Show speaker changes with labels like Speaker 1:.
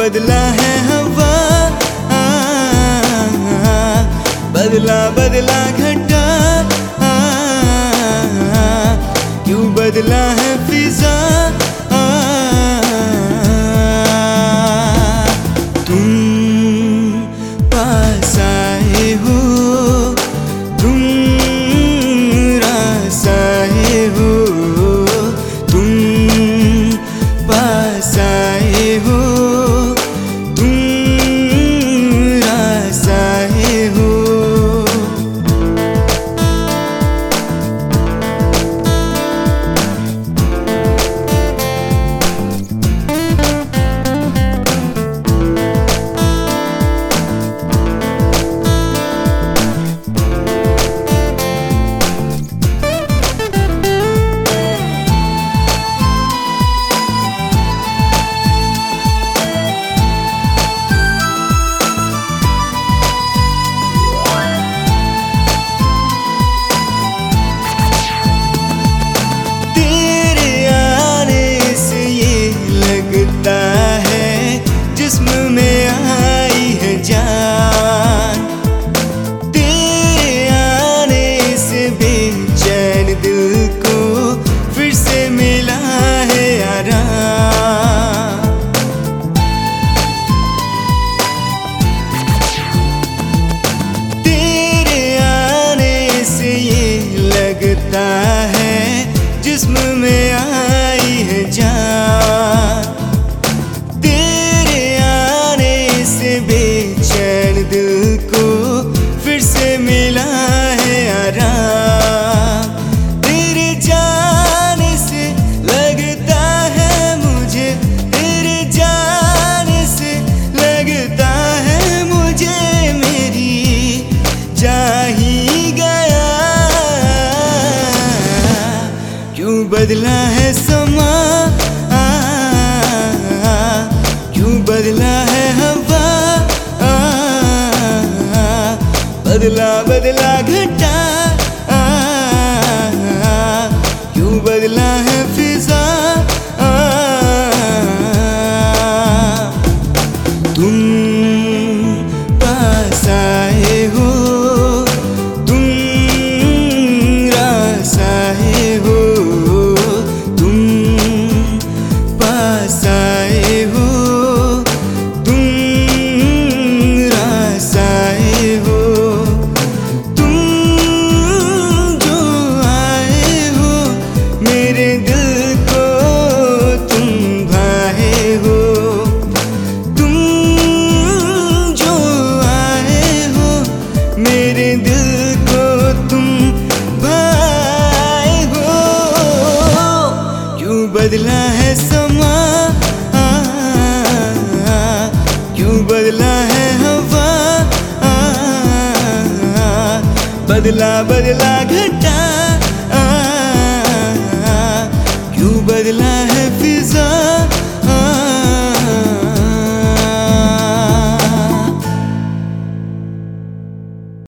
Speaker 1: बदला है हवा बदला बदला घटा क्यों बदला है फिजा तुम पास आए हो। बदला बदला घटा क्यों बदला है फिजा बदला है समा क्यों बदला है हवा बदला बदला घटा क्यों बदला है फिजा